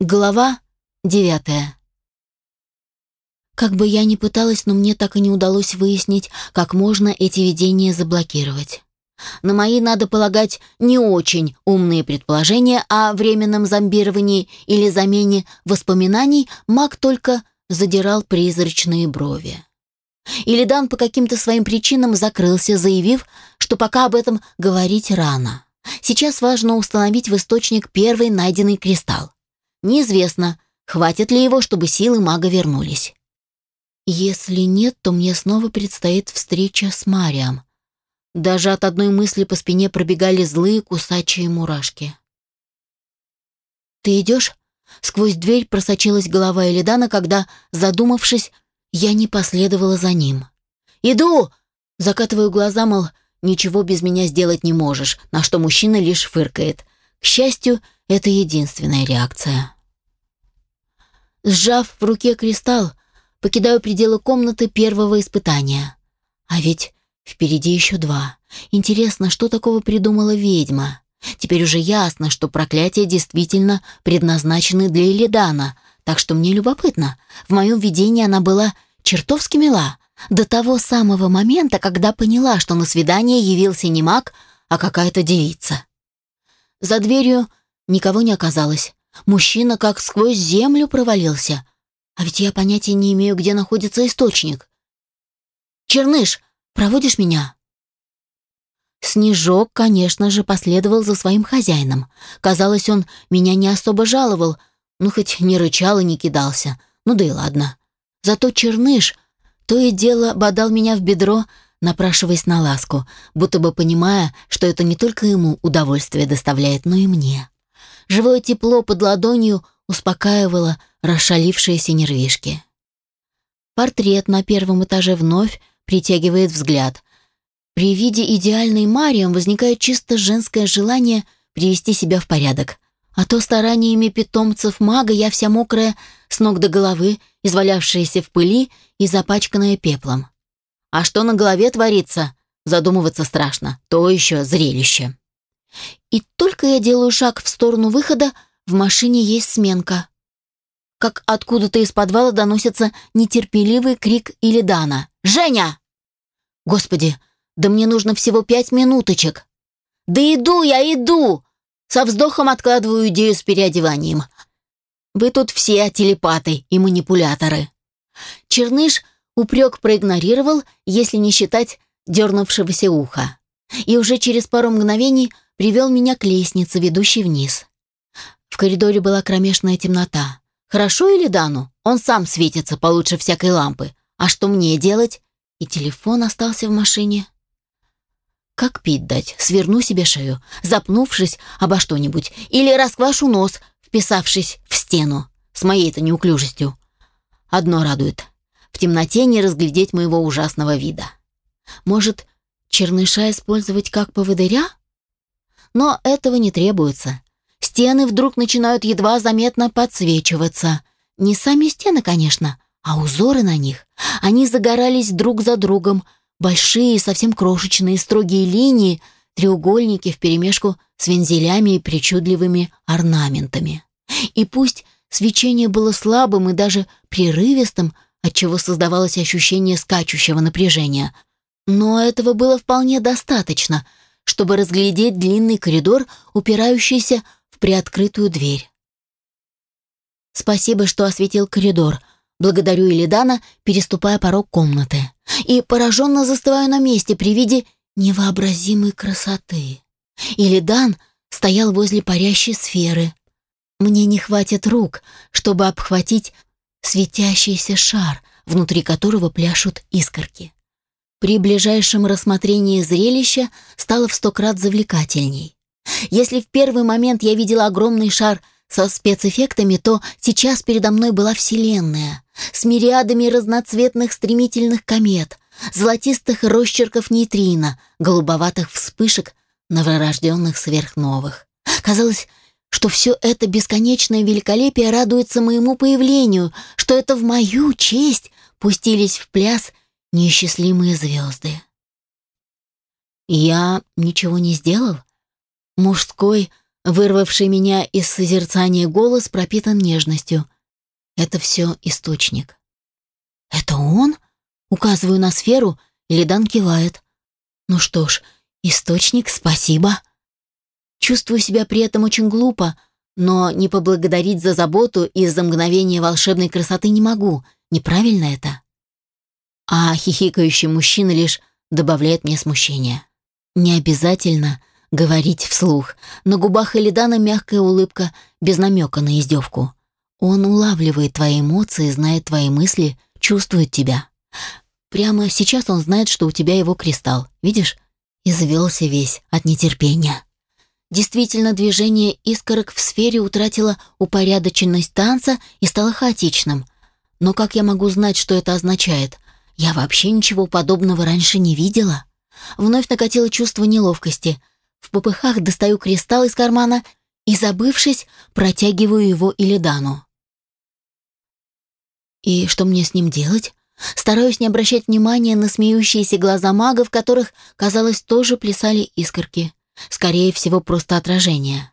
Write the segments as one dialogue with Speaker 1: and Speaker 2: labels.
Speaker 1: Глава девятая. Как бы я ни пыталась, но мне так и не удалось выяснить, как можно эти видения заблокировать. На мои, надо полагать, не очень умные предположения о временном зомбировании или замене воспоминаний маг только задирал призрачные брови. Илидан по каким-то своим причинам закрылся, заявив, что пока об этом говорить рано. Сейчас важно установить в источник первый найденный кристалл. Неизвестно, хватит ли его, чтобы силы мага вернулись. Если нет, то мне снова предстоит встреча с Марием. Даже от одной мысли по спине пробегали злые кусачие мурашки. «Ты идешь?» Сквозь дверь просочилась голова Элидана, когда, задумавшись, я не последовала за ним. «Иду!» Закатываю глаза, мол, ничего без меня сделать не можешь, на что мужчина лишь фыркает. К счастью, это единственная реакция. Сжав в руке кристалл, покидаю пределы комнаты первого испытания. А ведь впереди еще два. Интересно, что такого придумала ведьма? Теперь уже ясно, что проклятия действительно предназначены для Элидана, так что мне любопытно. В моем видении она была чертовски мила, до того самого момента, когда поняла, что на свидание явился не маг, а какая-то девица. За дверью никого не оказалось. Мужчина как сквозь землю провалился. А ведь я понятия не имею, где находится источник. «Черныш, проводишь меня?» Снежок, конечно же, последовал за своим хозяином. Казалось, он меня не особо жаловал, ну хоть не рычал и не кидался. Ну да и ладно. Зато Черныш то и дело бодал меня в бедро, напрашиваясь на ласку, будто бы понимая, что это не только ему удовольствие доставляет, но и мне. Живое тепло под ладонью успокаивало расшалившиеся нервишки. Портрет на первом этаже вновь притягивает взгляд. При виде идеальной Мариам возникает чисто женское желание привести себя в порядок. А то стараниями питомцев мага я вся мокрая с ног до головы, извалявшаяся в пыли и запачканная пеплом. А что на голове творится, задумываться страшно, то еще зрелище. И только я делаю шаг в сторону выхода, в машине есть сменка. Как откуда-то из подвала доносится нетерпеливый крик Илидана. «Женя!» «Господи, да мне нужно всего пять минуточек!» «Да иду я, иду!» Со вздохом откладываю идею с переодеванием. «Вы тут все телепаты и манипуляторы!» Черныш упрек проигнорировал, если не считать дернувшегося уха. И уже через пару мгновений привел меня к лестнице, ведущей вниз. В коридоре была кромешная темнота. Хорошо или Дану? Он сам светится получше всякой лампы. А что мне делать? И телефон остался в машине. Как пить дать? Сверну себе шею, запнувшись обо что-нибудь, или расквашу нос, вписавшись в стену, с моей-то неуклюжестью. Одно радует. В темноте не разглядеть моего ужасного вида. Может, черныша использовать как поводыря? Но этого не требуется. Стены вдруг начинают едва заметно подсвечиваться. Не сами стены, конечно, а узоры на них. Они загорались друг за другом. Большие, совсем крошечные, строгие линии, треугольники вперемешку с вензелями и причудливыми орнаментами. И пусть свечение было слабым и даже прерывистым, отчего создавалось ощущение скачущего напряжения, но этого было вполне достаточно — чтобы разглядеть длинный коридор, упирающийся в приоткрытую дверь. Спасибо, что осветил коридор. Благодарю Элидана, переступая порог комнаты. И пораженно застываю на месте при виде невообразимой красоты. Илидан стоял возле парящей сферы. Мне не хватит рук, чтобы обхватить светящийся шар, внутри которого пляшут искорки. При ближайшем рассмотрении зрелища стало в сто крат завлекательней. Если в первый момент я видела огромный шар со спецэффектами, то сейчас передо мной была Вселенная с мириадами разноцветных стремительных комет, золотистых росчерков нейтрино, голубоватых вспышек новорожденных сверхновых. Казалось, что все это бесконечное великолепие радуется моему появлению, что это в мою честь пустились в пляс – неисчислимые звезды. Я ничего не сделал? Мужской, Вырвавший меня из созерцания голос пропитан нежностью. Это все источник. «Это он?» Указываю на сферу, и Лидан кивает. «Ну что ж, источник, спасибо». Чувствую себя при этом очень глупо, но не поблагодарить за заботу и за мгновение волшебной красоты не могу. Неправильно это? А хихикающий мужчина лишь добавляет мне смущение. Не обязательно говорить вслух. На губах Элидана мягкая улыбка, без намека на издевку. Он улавливает твои эмоции, знает твои мысли, чувствует тебя. Прямо сейчас он знает, что у тебя его кристалл. Видишь? Извелся весь от нетерпения. Действительно, движение искорок в сфере утратило упорядоченность танца и стало хаотичным. Но как я могу знать, что это означает? Я вообще ничего подобного раньше не видела. Вновь накатило чувство неловкости. В попыхах достаю кристалл из кармана и, забывшись, протягиваю его Илидану. И что мне с ним делать? Стараюсь не обращать внимания на смеющиеся глаза мага, в которых, казалось, тоже плясали искорки. Скорее всего, просто отражение.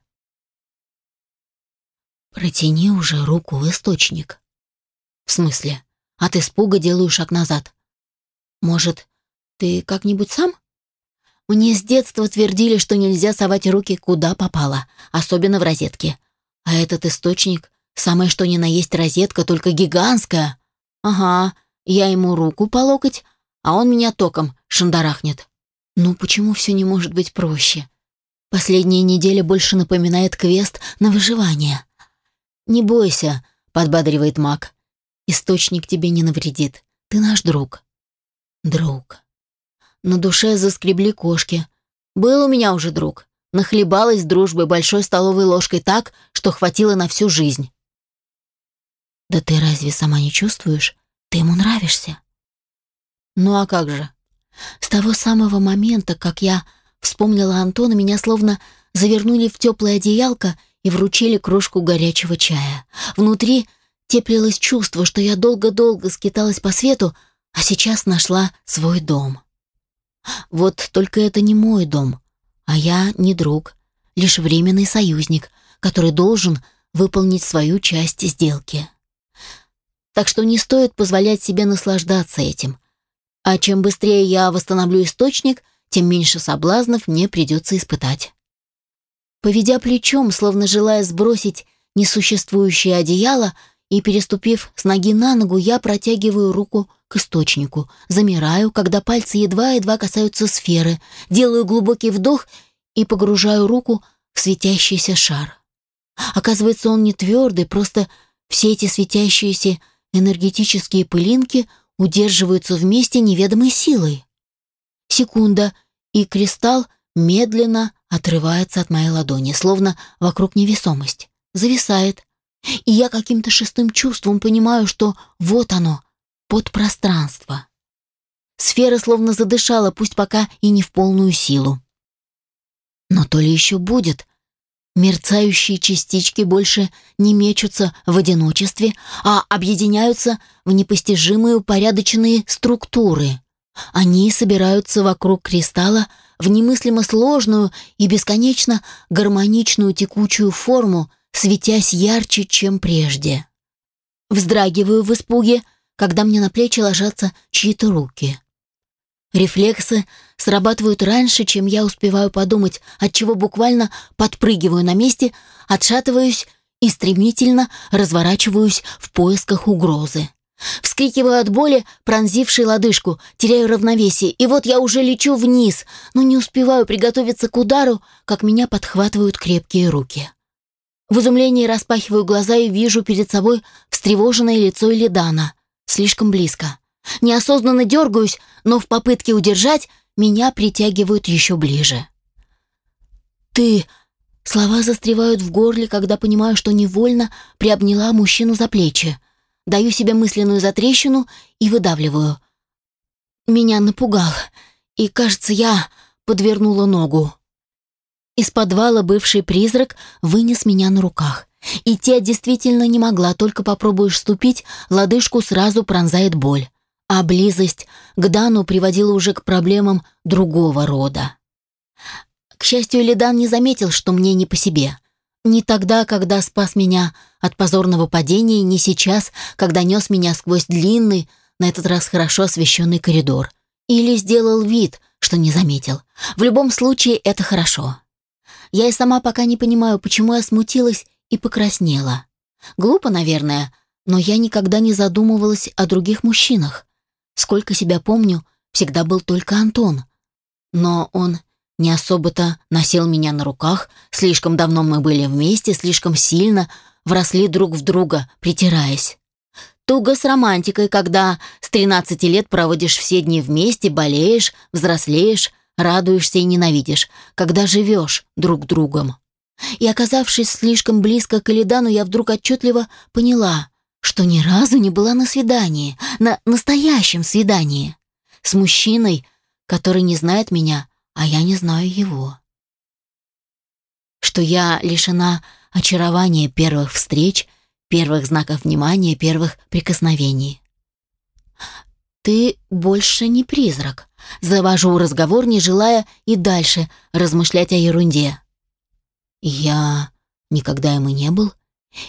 Speaker 1: Протяни уже руку в источник. В смысле? От испуга делаю шаг назад. Может, ты как-нибудь сам? Мне с детства твердили, что нельзя совать руки куда попало, особенно в розетке. А этот источник — самое что ни на есть розетка, только гигантская. Ага, я ему руку по локоть, а он меня током шандарахнет. Ну почему все не может быть проще? Последняя неделя больше напоминает квест на выживание. «Не бойся», — подбадривает маг. «Источник тебе не навредит. Ты наш друг». «Друг». На душе заскребли кошки. «Был у меня уже друг. Нахлебалась дружбой большой столовой ложкой так, что хватило на всю жизнь». «Да ты разве сама не чувствуешь? Ты ему нравишься?» «Ну а как же?» С того самого момента, как я вспомнила Антона, меня словно завернули в теплое одеялко и вручили кружку горячего чая. Внутри теплилось чувство, что я долго-долго скиталась по свету, а сейчас нашла свой дом. Вот только это не мой дом, а я не друг, лишь временный союзник, который должен выполнить свою часть сделки. Так что не стоит позволять себе наслаждаться этим. А чем быстрее я восстановлю источник, тем меньше соблазнов мне придется испытать. Поведя плечом, словно желая сбросить несуществующее одеяло, и, переступив с ноги на ногу, я протягиваю руку к источнику, замираю, когда пальцы едва-едва касаются сферы, делаю глубокий вдох и погружаю руку в светящийся шар. Оказывается, он не твердый, просто все эти светящиеся энергетические пылинки удерживаются вместе неведомой силой. Секунда, и кристалл медленно отрывается от моей ладони, словно вокруг невесомость. Зависает. И я каким-то шестым чувством понимаю, что вот оно, подпространство. Сфера словно задышала, пусть пока и не в полную силу. Но то ли еще будет. Мерцающие частички больше не мечутся в одиночестве, а объединяются в непостижимые упорядоченные структуры. Они собираются вокруг кристалла в немыслимо сложную и бесконечно гармоничную текучую форму, светясь ярче, чем прежде. Вздрагиваю в испуге, когда мне на плечи ложатся чьи-то руки. Рефлексы срабатывают раньше, чем я успеваю подумать, отчего буквально подпрыгиваю на месте, отшатываюсь и стремительно разворачиваюсь в поисках угрозы. Вскрикиваю от боли, пронзившей лодыжку, теряю равновесие, и вот я уже лечу вниз, но не успеваю приготовиться к удару, как меня подхватывают крепкие руки. В изумлении распахиваю глаза и вижу перед собой встревоженное лицо Лидана. Слишком близко. Неосознанно дергаюсь, но в попытке удержать меня притягивают еще ближе. «Ты...» Слова застревают в горле, когда понимаю, что невольно приобняла мужчину за плечи даю себе мысленную затрещину и выдавливаю. Меня напугал, и, кажется, я подвернула ногу. Из подвала бывший призрак вынес меня на руках. Идти я действительно не могла, только попробуешь ступить, лодыжку сразу пронзает боль. А близость к Дану приводила уже к проблемам другого рода. К счастью, Лидан не заметил, что мне не по себе — Ни тогда, когда спас меня от позорного падения, ни сейчас, когда нес меня сквозь длинный, на этот раз хорошо освещенный коридор. Или сделал вид, что не заметил. В любом случае, это хорошо. Я и сама пока не понимаю, почему я смутилась и покраснела. Глупо, наверное, но я никогда не задумывалась о других мужчинах. Сколько себя помню, всегда был только Антон. Но он не особо-то носил меня на руках, слишком давно мы были вместе, слишком сильно вросли друг в друга, притираясь. Туго с романтикой, когда с 13 лет проводишь все дни вместе, болеешь, взрослеешь, радуешься и ненавидишь, когда живешь друг другом. И оказавшись слишком близко к Элидану, я вдруг отчетливо поняла, что ни разу не была на свидании, на настоящем свидании, с мужчиной, который не знает меня, а я не знаю его. Что я лишена очарования первых встреч, первых знаков внимания, первых прикосновений. «Ты больше не призрак», — завожу разговор, не желая и дальше размышлять о ерунде. «Я никогда и не был»,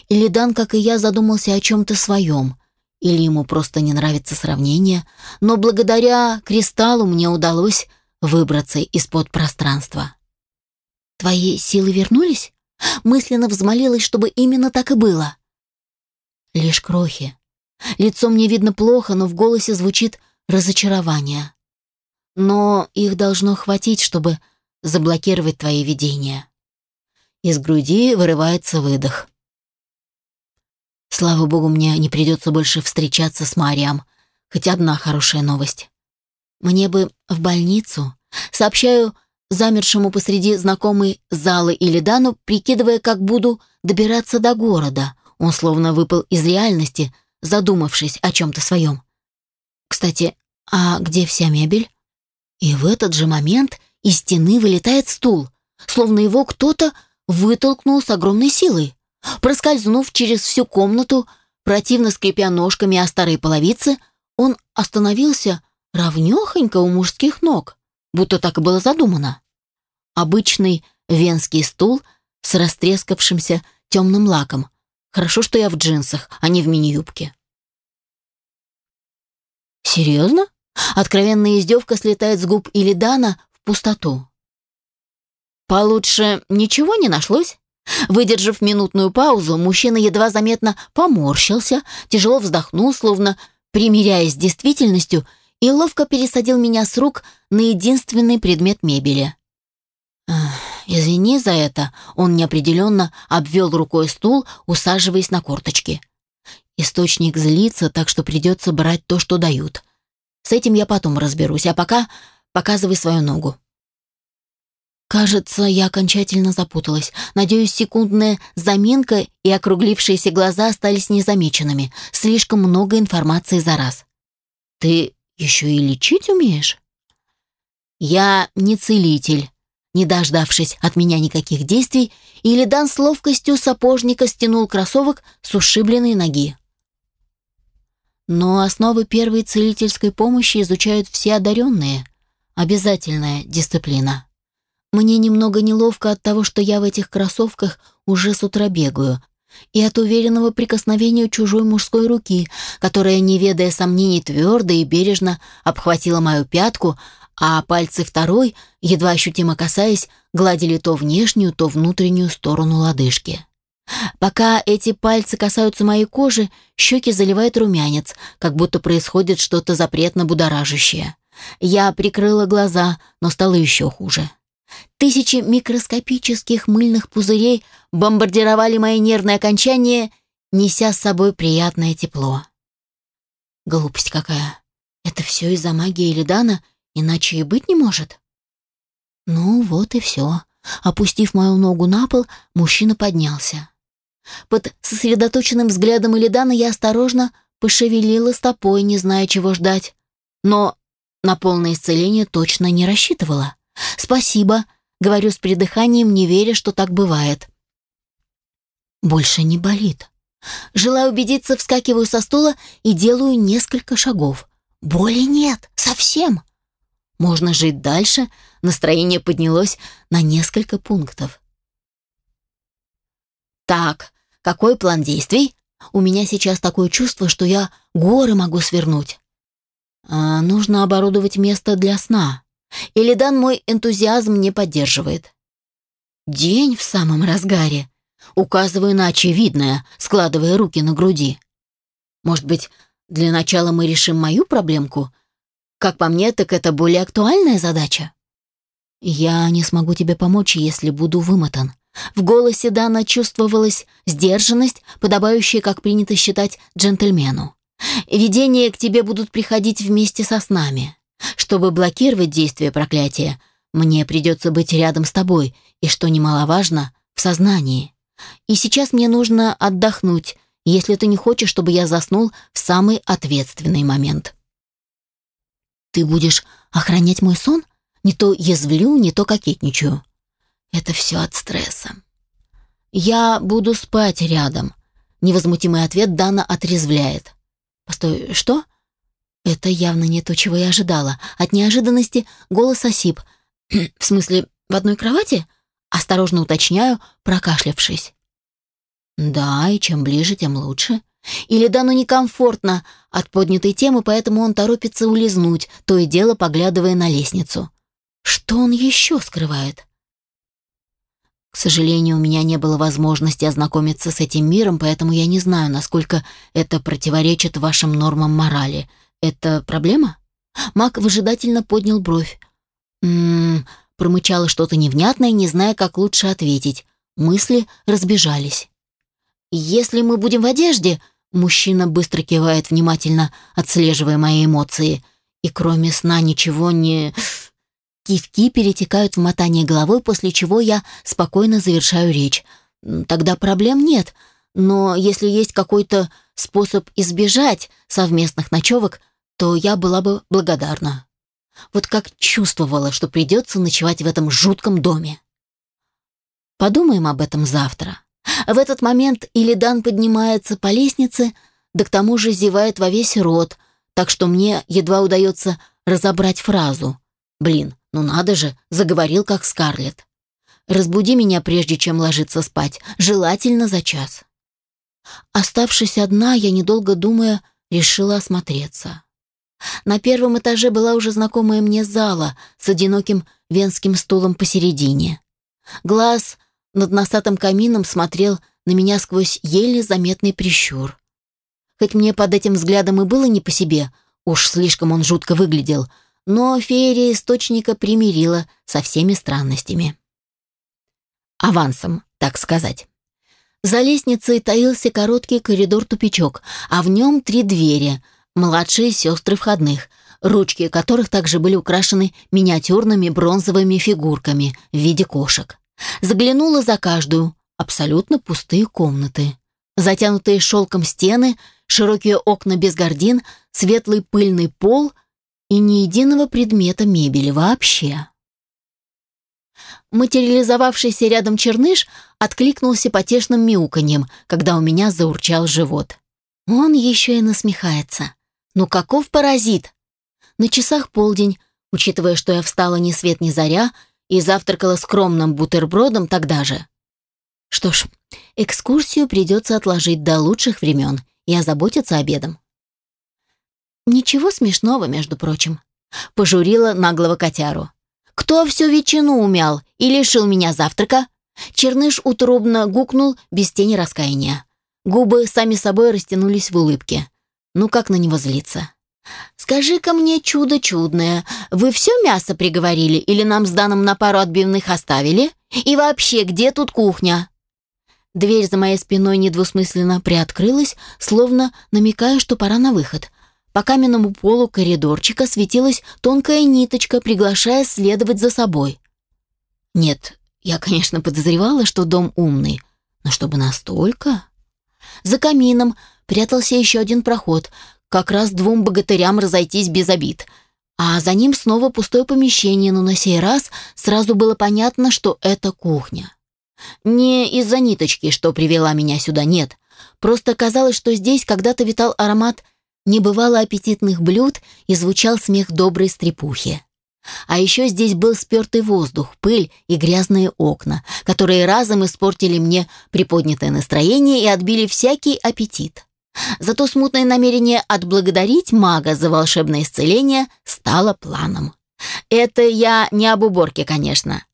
Speaker 1: или Дан, как и я, задумался о чем-то своем, или ему просто не нравится сравнение, но благодаря кристаллу мне удалось выбраться из-под пространства. «Твои силы вернулись?» Мысленно взмолилась, чтобы именно так и было. Лишь крохи. Лицо мне видно плохо, но в голосе звучит разочарование. Но их должно хватить, чтобы заблокировать твои видения. Из груди вырывается выдох. Слава богу, мне не придется больше встречаться с Мариам. Хоть одна хорошая новость. Мне бы в больницу. Сообщаю замершему посреди знакомой залы Илидану, прикидывая, как буду добираться до города. Он словно выпал из реальности, задумавшись о чем-то своем. Кстати, а где вся мебель? И в этот же момент из стены вылетает стул, словно его кто-то вытолкнул с огромной силой. Проскользнув через всю комнату, противно скрипя ножками о старые половицы, он остановился равнёхонько у мужских ног, будто так и было задумано. Обычный венский стул с растрескавшимся темным лаком. Хорошо, что я в джинсах, а не в мини-юбке. «Серьезно?» Откровенная издевка слетает с губ Илидана в пустоту. «Получше ничего не нашлось?» Выдержав минутную паузу, мужчина едва заметно поморщился, тяжело вздохнул, словно примиряясь с действительностью, и ловко пересадил меня с рук на единственный предмет мебели. «Извини за это», — он неопределенно обвел рукой стул, усаживаясь на корточки. «Источник злится, так что придется брать то, что дают. С этим я потом разберусь, а пока показывай свою ногу». Кажется, я окончательно запуталась. Надеюсь, секундная заминка и округлившиеся глаза остались незамеченными. Слишком много информации за раз. Ты еще и лечить умеешь? Я не целитель. Не дождавшись от меня никаких действий, Илидан с ловкостью сапожника стянул кроссовок с ушибленной ноги. Но основы первой целительской помощи изучают все одаренные. Обязательная дисциплина. Мне немного неловко от того, что я в этих кроссовках уже с утра бегаю, и от уверенного прикосновения чужой мужской руки, которая, не ведая сомнений, твердо и бережно обхватила мою пятку, а пальцы второй, едва ощутимо касаясь, гладили то внешнюю, то внутреннюю сторону лодыжки. Пока эти пальцы касаются моей кожи, щеки заливает румянец, как будто происходит что-то запретно будоражащее. Я прикрыла глаза, но стало еще хуже. Тысячи микроскопических мыльных пузырей бомбардировали мои нервные окончания, неся с собой приятное тепло. Глупость какая. Это все из-за магии Элидана, иначе и быть не может. Ну вот и все. Опустив мою ногу на пол, мужчина поднялся. Под сосредоточенным взглядом Элидана я осторожно пошевелила стопой, не зная, чего ждать. Но на полное исцеление точно не рассчитывала. «Спасибо», — говорю с придыханием, не веря, что так бывает. Больше не болит. Желая убедиться, вскакиваю со стула и делаю несколько шагов. Боли нет, совсем. Можно жить дальше, настроение поднялось на несколько пунктов. Так, какой план действий? У меня сейчас такое чувство, что я горы могу свернуть. А, нужно оборудовать место для сна. Или дан мой энтузиазм не поддерживает. День в самом разгаре. Указываю на очевидное, складывая руки на груди. Может быть, для начала мы решим мою проблемку? Как по мне, так это более актуальная задача. Я не смогу тебе помочь, если буду вымотан. В голосе Дана чувствовалась сдержанность, подобающая, как принято считать, джентльмену. Видения к тебе будут приходить вместе со снами. Чтобы блокировать действие проклятия, мне придется быть рядом с тобой, и, что немаловажно, в сознании. И сейчас мне нужно отдохнуть, если ты не хочешь, чтобы я заснул в самый ответственный момент. Ты будешь охранять мой сон? Не то язвлю, не то кокетничаю. Это все от стресса. Я буду спать рядом. Невозмутимый ответ Дана отрезвляет. Постой, что? Это явно не то, чего я ожидала. От неожиданности голос осип. В смысле, в одной кровати? Осторожно уточняю, прокашлявшись. Да, и чем ближе, тем лучше. Или Дану некомфортно от поднятой темы, поэтому он торопится улизнуть, то и дело поглядывая на лестницу. Что он еще скрывает? К сожалению, у меня не было возможности ознакомиться с этим миром, поэтому я не знаю, насколько это противоречит вашим нормам морали. Это проблема? Мак выжидательно поднял бровь. «М-м-м», промычала что-то невнятное, не зная, как лучше ответить. Мысли разбежались. «Если мы будем в одежде...» Мужчина быстро кивает, внимательно отслеживая мои эмоции. И кроме сна ничего не... Кивки перетекают в мотание головой, после чего я спокойно завершаю речь. Тогда проблем нет, но если есть какой-то способ избежать совместных ночевок, то я была бы благодарна. Вот как чувствовала, что придется ночевать в этом жутком доме. Подумаем об этом завтра. В этот момент Илидан поднимается по лестнице, да к тому же зевает во весь рот, так что мне едва удается разобрать фразу. Блин, ну надо же, заговорил как Скарлетт. Разбуди меня, прежде чем ложиться спать, желательно за час. Оставшись одна, я, недолго думая, решила осмотреться. На первом этаже была уже знакомая мне зала с одиноким венским стулом посередине. Глаз над носатым камином смотрел на меня сквозь еле заметный прищур. Хоть мне под этим взглядом и было не по себе, уж слишком он жутко выглядел, но феерия источника примирила со всеми странностями. Авансом, так сказать. За лестницей таился короткий коридор-тупичок, а в нем три двери, младшие сестры входных, ручки которых также были украшены миниатюрными бронзовыми фигурками в виде кошек. Заглянула за каждую, абсолютно пустые комнаты. Затянутые шелком стены, широкие окна без гордин, светлый пыльный пол и ни единого предмета мебели вообще. Материализовавшийся рядом черныш откликнулся потешным мяуканьем, когда у меня заурчал живот. Он еще и насмехается. Ну каков паразит? На часах полдень, учитывая, что я встала ни свет ни заря, и завтракала скромным бутербродом тогда же. Что ж, экскурсию придется отложить до лучших времен и озаботиться обедом. Ничего смешного, между прочим. Пожурила наглого котяру. Кто всю ветчину умял и лишил меня завтрака? Черныш утробно гукнул без тени раскаяния. Губы сами собой растянулись в улыбке. Ну как на него злиться? «Скажи-ка мне, чудо чудное, вы все мясо приговорили или нам с Даном на пару отбивных оставили? И вообще, где тут кухня?» Дверь за моей спиной недвусмысленно приоткрылась, словно намекая, что пора на выход. По каменному полу коридорчика светилась тонкая ниточка, приглашая следовать за собой. Нет, я, конечно, подозревала, что дом умный, но чтобы настолько... За камином прятался еще один проход, как раз двум богатырям разойтись без обид. А за ним снова пустое помещение, но на сей раз сразу было понятно, что это кухня. Не из-за ниточки, что привела меня сюда, нет. Просто казалось, что здесь когда-то витал аромат небывало аппетитных блюд и звучал смех доброй стрепухи. А еще здесь был спертый воздух, пыль и грязные окна, которые разом испортили мне приподнятое настроение и отбили всякий аппетит. Зато смутное намерение отблагодарить мага за волшебное исцеление стало планом. Это я не об уборке, конечно.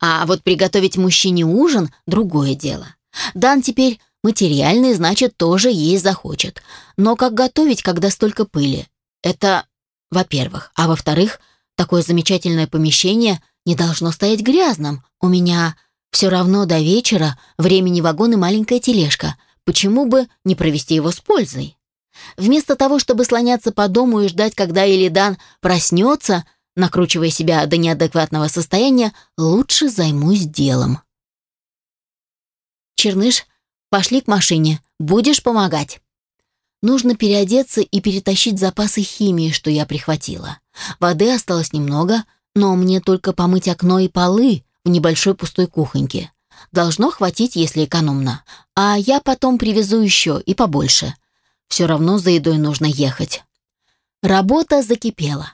Speaker 1: А вот приготовить мужчине ужин – другое дело. Дан теперь материальный, значит, тоже есть захочет. Но как готовить, когда столько пыли? Это, во-первых. А во-вторых, такое замечательное помещение не должно стоять грязным. У меня все равно до вечера времени вагон и маленькая тележка. Почему бы не провести его с пользой? Вместо того, чтобы слоняться по дому и ждать, когда Элидан проснется – Накручивая себя до неадекватного состояния, лучше займусь делом. Черныш, пошли к машине. Будешь помогать. Нужно переодеться и перетащить запасы химии, что я прихватила. Воды осталось немного, но мне только помыть окно и полы в небольшой пустой кухоньке. Должно хватить, если экономно. А я потом привезу еще и побольше. Все равно за едой нужно ехать. Работа закипела.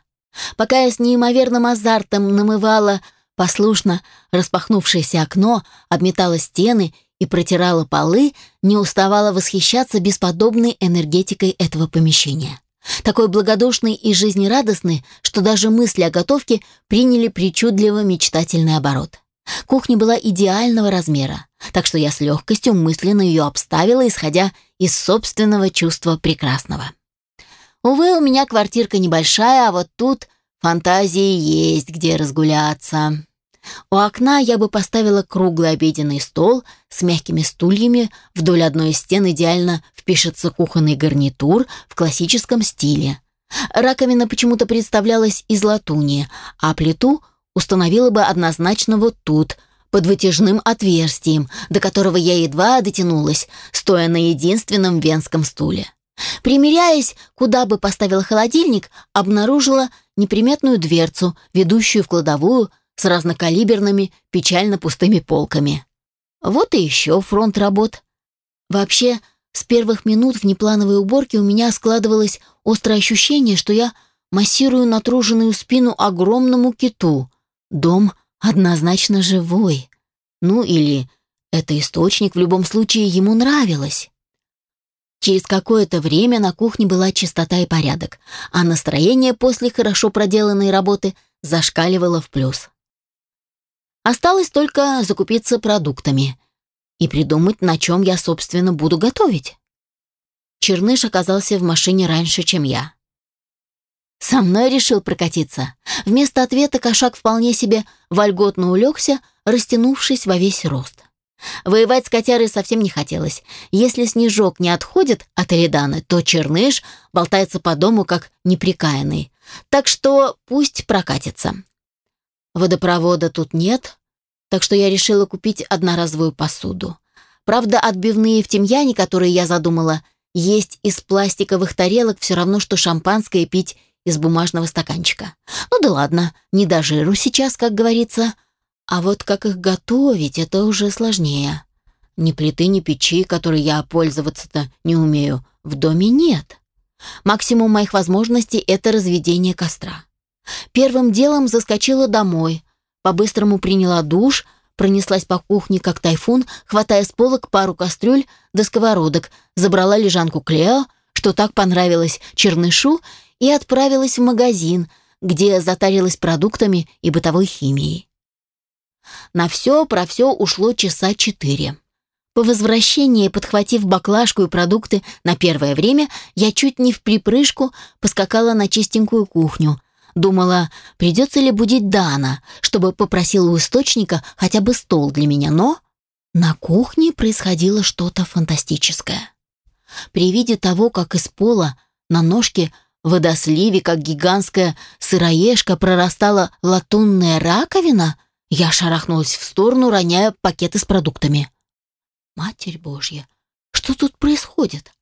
Speaker 1: Пока я с неимоверным азартом намывала послушно распахнувшееся окно, обметала стены и протирала полы, не уставала восхищаться бесподобной энергетикой этого помещения. Такой благодушный и жизнерадостный, что даже мысли о готовке приняли причудливо мечтательный оборот. Кухня была идеального размера, так что я с легкостью мысленно ее обставила, исходя из собственного чувства прекрасного. Увы, у меня квартирка небольшая, а вот тут фантазии есть где разгуляться. У окна я бы поставила круглый обеденный стол с мягкими стульями, вдоль одной из стен идеально впишется кухонный гарнитур в классическом стиле. Раковина почему-то представлялась из латуни, а плиту установила бы однозначно вот тут, под вытяжным отверстием, до которого я едва дотянулась, стоя на единственном венском стуле. Примеряясь, куда бы поставила холодильник, обнаружила неприметную дверцу, ведущую в кладовую с разнокалиберными, печально пустыми полками. Вот и еще фронт работ. Вообще, с первых минут внеплановой уборки у меня складывалось острое ощущение, что я массирую натруженную спину огромному киту. Дом однозначно живой. Ну или это источник в любом случае ему нравилось. Через какое-то время на кухне была чистота и порядок, а настроение после хорошо проделанной работы зашкаливало в плюс. Осталось только закупиться продуктами и придумать, на чем я, собственно, буду готовить. Черныш оказался в машине раньше, чем я. Со мной решил прокатиться. Вместо ответа кошак вполне себе вольготно улегся, растянувшись во весь рост. Воевать с котярой совсем не хотелось. Если Снежок не отходит от Эриданы, то Черныш болтается по дому как неприкаянный. Так что пусть прокатится. Водопровода тут нет, так что я решила купить одноразовую посуду. Правда, отбивные в тимьяне, которые я задумала, есть из пластиковых тарелок все равно, что шампанское пить из бумажного стаканчика. Ну да ладно, не до жиру сейчас, как говорится. А вот как их готовить, это уже сложнее. Ни плиты, ни печи, которой я пользоваться-то не умею, в доме нет. Максимум моих возможностей — это разведение костра. Первым делом заскочила домой, по-быстрому приняла душ, пронеслась по кухне как тайфун, хватая с полок пару кастрюль до сковородок, забрала лежанку Клео, что так понравилось чернышу, и отправилась в магазин, где затарилась продуктами и бытовой химией. На все про все ушло часа четыре. По возвращении, подхватив баклажку и продукты на первое время, я чуть не в припрыжку поскакала на чистенькую кухню. Думала, придется ли будить Дана, чтобы попросил у источника хотя бы стол для меня, но на кухне происходило что-то фантастическое. При виде того, как из пола на ножке водосливе, как гигантская сыроежка, прорастала латунная раковина, я шарахнулась в сторону, роняя пакеты с продуктами. Матерь Божья, что тут происходит?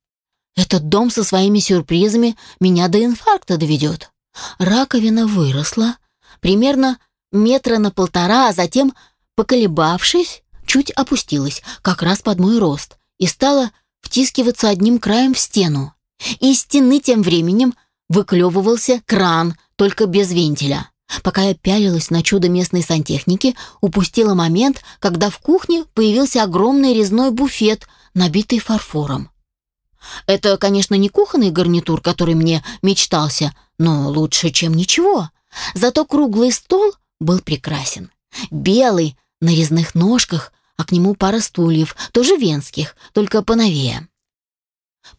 Speaker 1: Этот дом со своими сюрпризами меня до инфаркта доведет. Раковина выросла примерно метра на полтора, а затем, поколебавшись, чуть опустилась, как раз под мой рост, и стала втискиваться одним краем в стену. Из стены тем временем выклевывался кран, только без вентиля. Пока я пялилась на чудо местной сантехники, упустила момент, когда в кухне появился огромный резной буфет, набитый фарфором. Это, конечно, не кухонный гарнитур, который мне мечтался, но лучше, чем ничего. Зато круглый стол был прекрасен. Белый, на резных ножках, а к нему пара стульев, тоже венских, только поновее.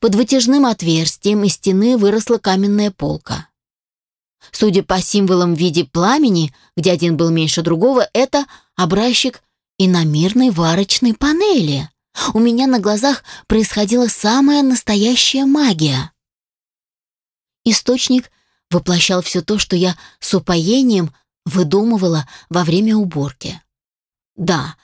Speaker 1: Под вытяжным отверстием из стены выросла каменная полка. Судя по символам в виде пламени, где один был меньше другого, это образчик иномирной варочной панели. У меня на глазах происходила самая настоящая магия. Источник воплощал все то, что я с упоением выдумывала во время уборки. Да,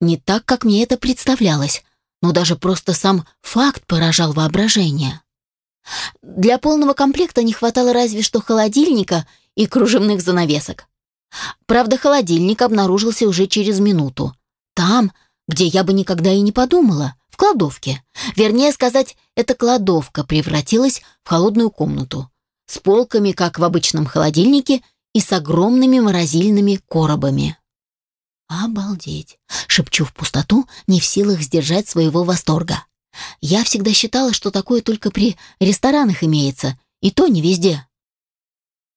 Speaker 1: не так, как мне это представлялось, но даже просто сам факт поражал воображение. Для полного комплекта не хватало разве что холодильника и кружевных занавесок. Правда, холодильник обнаружился уже через минуту. Там, где я бы никогда и не подумала, в кладовке. Вернее сказать, эта кладовка превратилась в холодную комнату с полками, как в обычном холодильнике, и с огромными морозильными коробами. «Обалдеть!» — шепчу в пустоту, не в силах сдержать своего восторга. Я всегда считала, что такое только при ресторанах имеется, и то не везде.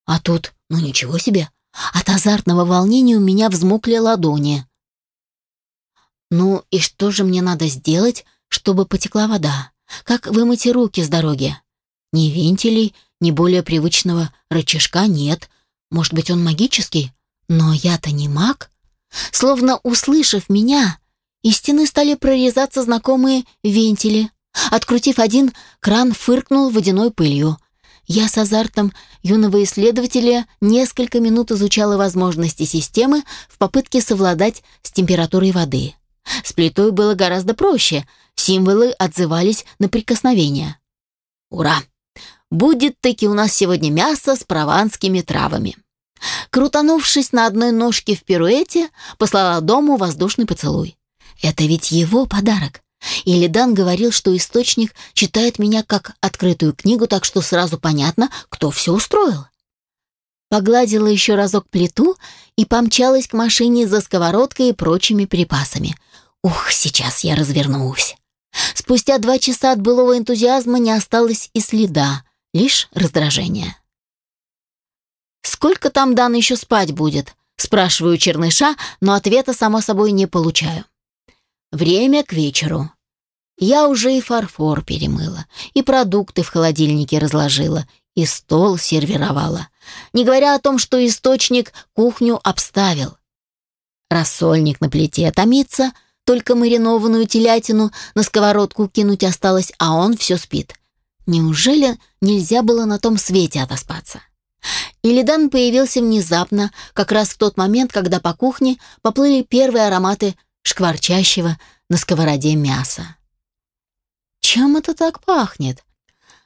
Speaker 1: А тут, ну ничего себе, от азартного волнения у меня взмокли ладони. Ну и что же мне надо сделать, чтобы потекла вода? Как вымыть руки с дороги? Ни вентилей, ни более привычного рычажка нет. Может быть, он магический? Но я-то не маг. Словно услышав меня, из стены стали прорезаться знакомые вентили. Открутив один, кран фыркнул водяной пылью. Я с азартом юного исследователя несколько минут изучала возможности системы в попытке совладать с температурой воды. С плитой было гораздо проще, символы отзывались на прикосновение. Ура! Будет таки у нас сегодня мясо с прованскими травами. Крутанувшись на одной ножке в пируэте, послала дому воздушный поцелуй. Это ведь его подарок. И Лидан говорил, что источник читает меня как открытую книгу, так что сразу понятно, кто все устроил. Погладила еще разок плиту и помчалась к машине за сковородкой и прочими припасами. Ух, сейчас я развернусь. Спустя два часа от былого энтузиазма не осталось и следа, лишь раздражение. «Сколько там Дан еще спать будет?» Спрашиваю черныша, но ответа, само собой, не получаю. Время к вечеру. Я уже и фарфор перемыла, и продукты в холодильнике разложила, и стол сервировала. Не говоря о том, что источник кухню обставил. Рассольник на плите томится, только маринованную телятину на сковородку кинуть осталось, а он все спит. Неужели нельзя было на том свете отоспаться? Илидан появился внезапно, как раз в тот момент, когда по кухне поплыли первые ароматы шкварчащего на сковороде мяса. «Чем это так пахнет?»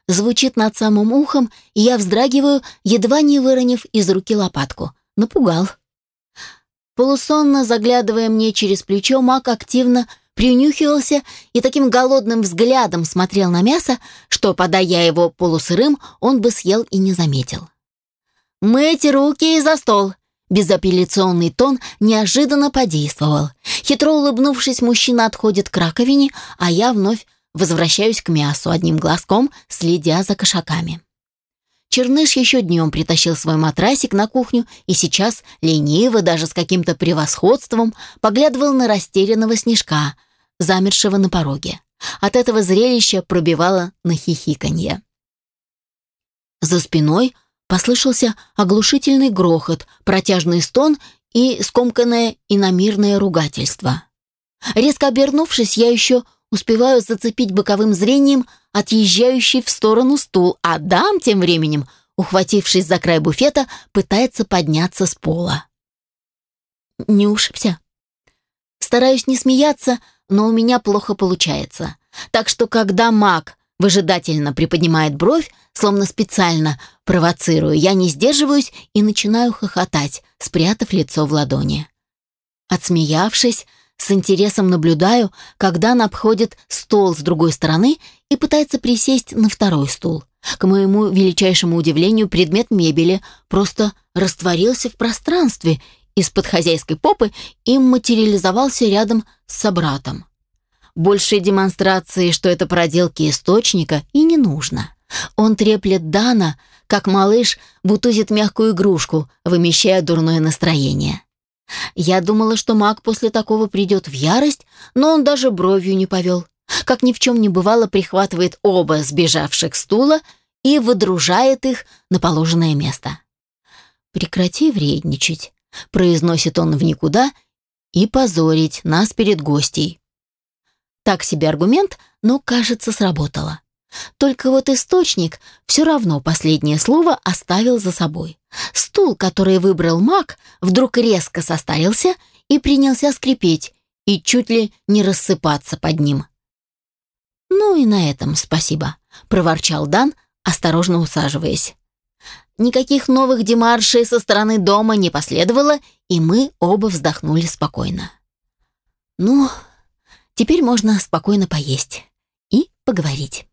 Speaker 1: Звучит над самым ухом, и я вздрагиваю, едва не выронив из руки лопатку. Напугал. Полусонно, заглядывая мне через плечо, маг активно принюхивался и таким голодным взглядом смотрел на мясо, что, подая его полусырым, он бы съел и не заметил. «Мыть руки и за стол!» Безапелляционный тон неожиданно подействовал. Хитро улыбнувшись, мужчина отходит к раковине, а я вновь возвращаюсь к мясу, одним глазком следя за кошаками. Черныш еще днем притащил свой матрасик на кухню и сейчас, лениво, даже с каким-то превосходством, поглядывал на растерянного снежка, замершего на пороге. От этого зрелища пробивало на хихиканье. За спиной – Послышался оглушительный грохот, протяжный стон и скомканное иномирное ругательство. Резко обернувшись, я еще успеваю зацепить боковым зрением отъезжающий в сторону стул, а дам тем временем, ухватившись за край буфета, пытается подняться с пола. Не ушибся? Стараюсь не смеяться, но у меня плохо получается. Так что когда маг выжидательно приподнимает бровь, словно специально провоцирую. Я не сдерживаюсь и начинаю хохотать, спрятав лицо в ладони. Отсмеявшись, с интересом наблюдаю, когда она обходит стол с другой стороны и пытается присесть на второй стул. К моему величайшему удивлению, предмет мебели просто растворился в пространстве из-под хозяйской попы и материализовался рядом с собратом. Большей демонстрации, что это проделки источника, и не нужно. Он треплет Дана, как малыш бутузит мягкую игрушку, вымещая дурное настроение. Я думала, что маг после такого придет в ярость, но он даже бровью не повел. Как ни в чем не бывало, прихватывает оба сбежавших стула и выдружает их на положенное место. «Прекрати вредничать», — произносит он в никуда, «и позорить нас перед гостей». Так себе аргумент, но, кажется, сработало. Только вот источник все равно последнее слово оставил за собой. Стул, который выбрал маг, вдруг резко состарился и принялся скрипеть и чуть ли не рассыпаться под ним. «Ну и на этом спасибо», — проворчал Дан, осторожно усаживаясь. Никаких новых демаршей со стороны дома не последовало, и мы оба вздохнули спокойно. «Ну, теперь можно спокойно поесть и поговорить».